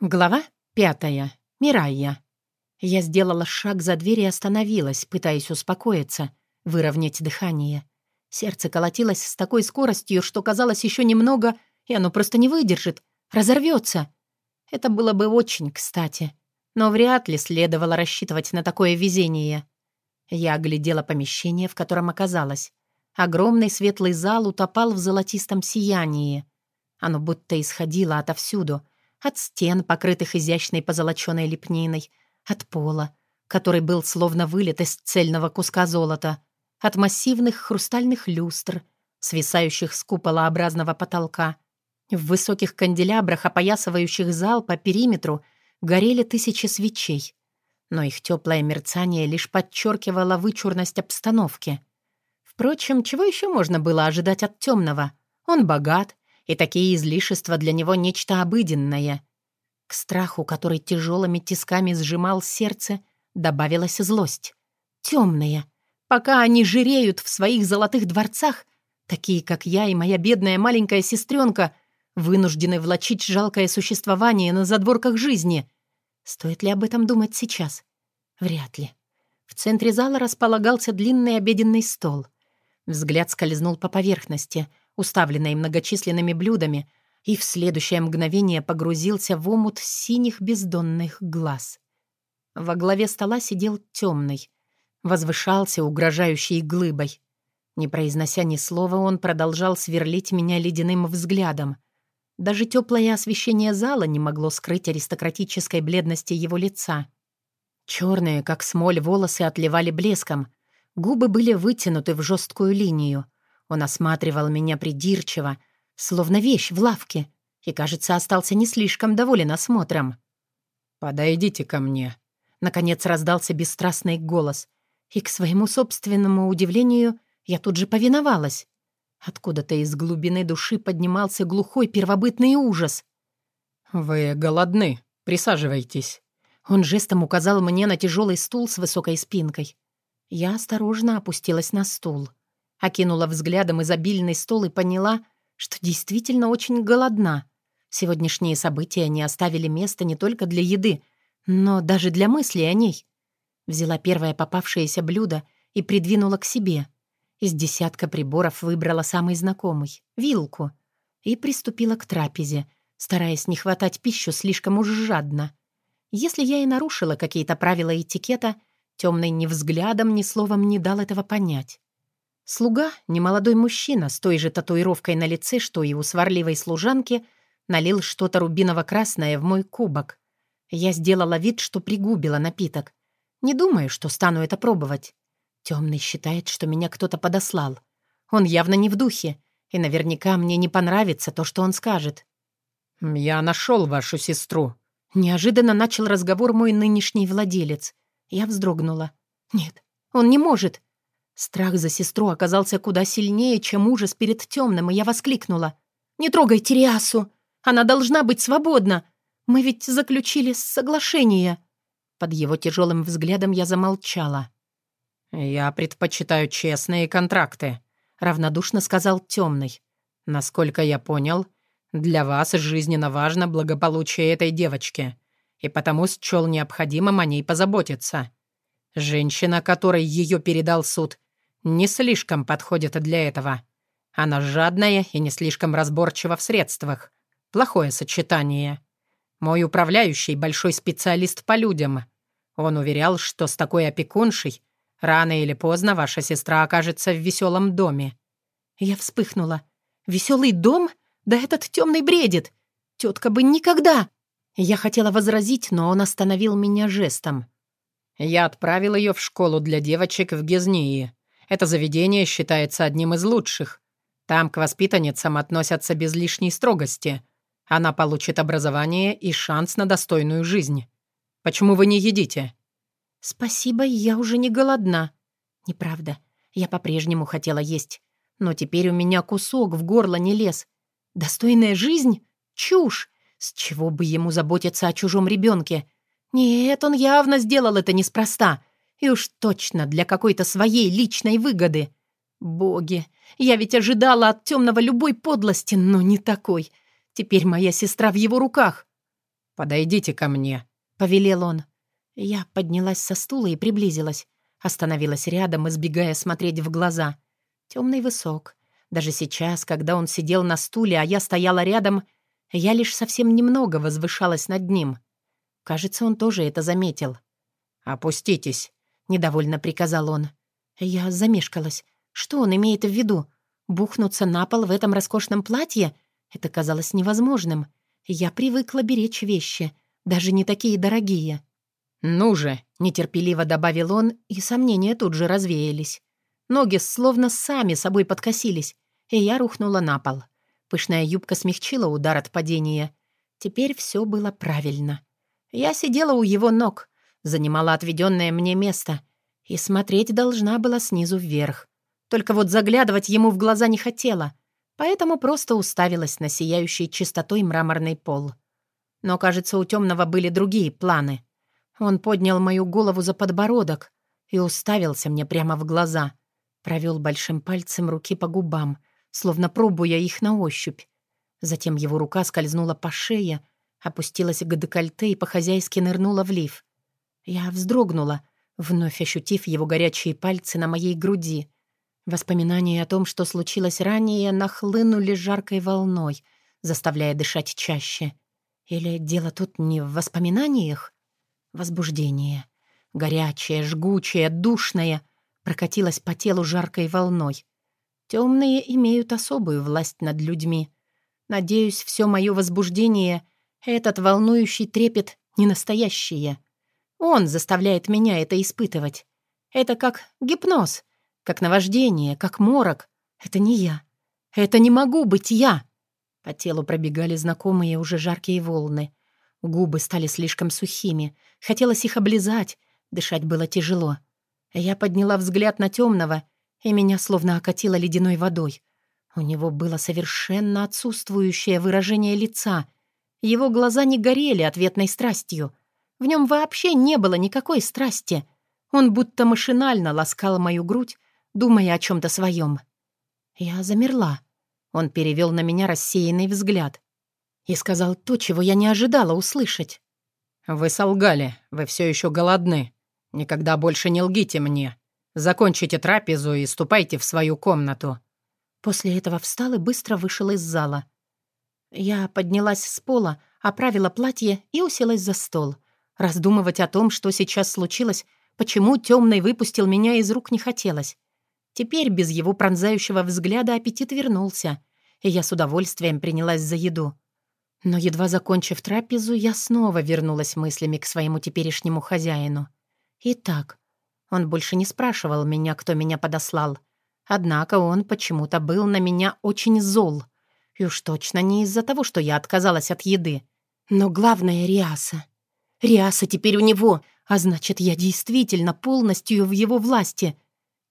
Глава пятая. Мирайя. Я сделала шаг за дверь и остановилась, пытаясь успокоиться, выровнять дыхание. Сердце колотилось с такой скоростью, что казалось еще немного, и оно просто не выдержит, разорвется. Это было бы очень кстати, но вряд ли следовало рассчитывать на такое везение. Я оглядела помещение, в котором оказалась. Огромный светлый зал утопал в золотистом сиянии. Оно будто исходило отовсюду — от стен, покрытых изящной позолоченной лепниной, от пола, который был словно вылет из цельного куска золота, от массивных хрустальных люстр, свисающих с куполообразного потолка. В высоких канделябрах, опоясывающих зал по периметру, горели тысячи свечей. Но их теплое мерцание лишь подчеркивало вычурность обстановки. Впрочем, чего еще можно было ожидать от темного? Он богат, и такие излишества для него нечто обыденное. К страху, который тяжелыми тисками сжимал сердце, добавилась злость. Темная. Пока они жиреют в своих золотых дворцах, такие, как я и моя бедная маленькая сестренка, вынуждены влачить жалкое существование на задворках жизни. Стоит ли об этом думать сейчас? Вряд ли. В центре зала располагался длинный обеденный стол. Взгляд скользнул по поверхности — уставленной многочисленными блюдами, и в следующее мгновение погрузился в омут синих бездонных глаз. Во главе стола сидел темный, возвышался угрожающей глыбой. Не произнося ни слова, он продолжал сверлить меня ледяным взглядом. Даже теплое освещение зала не могло скрыть аристократической бледности его лица. Черные, как смоль, волосы отливали блеском. Губы были вытянуты в жесткую линию — он осматривал меня придирчиво, словно вещь в лавке, и, кажется, остался не слишком доволен осмотром. «Подойдите ко мне», — наконец раздался бесстрастный голос, и, к своему собственному удивлению, я тут же повиновалась. Откуда-то из глубины души поднимался глухой первобытный ужас. «Вы голодны. Присаживайтесь». Он жестом указал мне на тяжелый стул с высокой спинкой. Я осторожно опустилась на стул. Окинула взглядом изобильный стол и поняла, что действительно очень голодна. Сегодняшние события не оставили места не только для еды, но даже для мыслей о ней. Взяла первое попавшееся блюдо и придвинула к себе. Из десятка приборов выбрала самый знакомый — вилку. И приступила к трапезе, стараясь не хватать пищу слишком уж жадно. Если я и нарушила какие-то правила этикета, темный ни взглядом, ни словом не дал этого понять. Слуга, немолодой мужчина с той же татуировкой на лице, что и у сварливой служанки, налил что-то рубиново-красное в мой кубок. Я сделала вид, что пригубила напиток. Не думаю, что стану это пробовать. Темный считает, что меня кто-то подослал. Он явно не в духе, и наверняка мне не понравится то, что он скажет. «Я нашел вашу сестру», — неожиданно начал разговор мой нынешний владелец. Я вздрогнула. «Нет, он не может. Страх за сестру оказался куда сильнее, чем ужас перед темным, и я воскликнула. «Не трогай Тириасу! Она должна быть свободна! Мы ведь заключили соглашение!» Под его тяжелым взглядом я замолчала. «Я предпочитаю честные контракты», — равнодушно сказал темный. «Насколько я понял, для вас жизненно важно благополучие этой девочки, и потому счел необходимым о ней позаботиться. Женщина, которой ее передал суд, не слишком подходит для этого. Она жадная и не слишком разборчива в средствах. Плохое сочетание. Мой управляющий — большой специалист по людям. Он уверял, что с такой опекуншей рано или поздно ваша сестра окажется в веселом доме. Я вспыхнула. «Веселый дом? Да этот темный бредит! Тетка бы никогда!» Я хотела возразить, но он остановил меня жестом. «Я отправил ее в школу для девочек в Гезнии. Это заведение считается одним из лучших. Там к воспитанницам относятся без лишней строгости. Она получит образование и шанс на достойную жизнь. Почему вы не едите?» «Спасибо, я уже не голодна». «Неправда. Я по-прежнему хотела есть. Но теперь у меня кусок в горло не лез. Достойная жизнь? Чушь! С чего бы ему заботиться о чужом ребенке? Нет, он явно сделал это неспроста. И уж точно для какой-то своей личной выгоды. Боги, я ведь ожидала от темного любой подлости, но не такой. Теперь моя сестра в его руках. «Подойдите ко мне», — повелел он. Я поднялась со стула и приблизилась. Остановилась рядом, избегая смотреть в глаза. Темный высок. Даже сейчас, когда он сидел на стуле, а я стояла рядом, я лишь совсем немного возвышалась над ним. Кажется, он тоже это заметил. «Опуститесь», — недовольно приказал он. Я замешкалась. Что он имеет в виду? Бухнуться на пол в этом роскошном платье? Это казалось невозможным. Я привыкла беречь вещи, даже не такие дорогие. «Ну же!» — нетерпеливо добавил он, и сомнения тут же развеялись. Ноги словно сами собой подкосились, и я рухнула на пол. Пышная юбка смягчила удар от падения. Теперь все было правильно. Я сидела у его ног, занимала отведенное мне место и смотреть должна была снизу вверх. Только вот заглядывать ему в глаза не хотела, поэтому просто уставилась на сияющий чистотой мраморный пол. Но, кажется, у темного были другие планы. Он поднял мою голову за подбородок и уставился мне прямо в глаза. Провел большим пальцем руки по губам, словно пробуя их на ощупь. Затем его рука скользнула по шее, опустилась к декольте и по-хозяйски нырнула в лиф. Я вздрогнула, вновь ощутив его горячие пальцы на моей груди. Воспоминания о том, что случилось ранее, нахлынули жаркой волной, заставляя дышать чаще. Или дело тут не в воспоминаниях? Возбуждение. Горячее, жгучее, душное прокатилось по телу жаркой волной. Темные имеют особую власть над людьми. Надеюсь, все мое возбуждение, этот волнующий трепет не настоящее. Он заставляет меня это испытывать. Это как гипноз, как наваждение, как морок. Это не я. Это не могу быть я. По телу пробегали знакомые уже жаркие волны. Губы стали слишком сухими. Хотелось их облизать. Дышать было тяжело. Я подняла взгляд на темного, и меня словно окатило ледяной водой. У него было совершенно отсутствующее выражение лица. Его глаза не горели ответной страстью — в нем вообще не было никакой страсти. Он будто машинально ласкал мою грудь, думая о чем-то своем. Я замерла. Он перевел на меня рассеянный взгляд и сказал то, чего я не ожидала услышать. «Вы солгали, вы все еще голодны. Никогда больше не лгите мне. Закончите трапезу и ступайте в свою комнату». После этого встал и быстро вышел из зала. Я поднялась с пола, оправила платье и уселась за стол — Раздумывать о том, что сейчас случилось, почему темный выпустил меня из рук не хотелось. Теперь без его пронзающего взгляда аппетит вернулся, и я с удовольствием принялась за еду. Но едва закончив трапезу, я снова вернулась мыслями к своему теперешнему хозяину. Итак, он больше не спрашивал меня, кто меня подослал. Однако он почему-то был на меня очень зол. И уж точно не из-за того, что я отказалась от еды. Но главное — Риаса. Риаса теперь у него, а значит, я действительно полностью в его власти.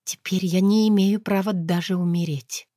Теперь я не имею права даже умереть.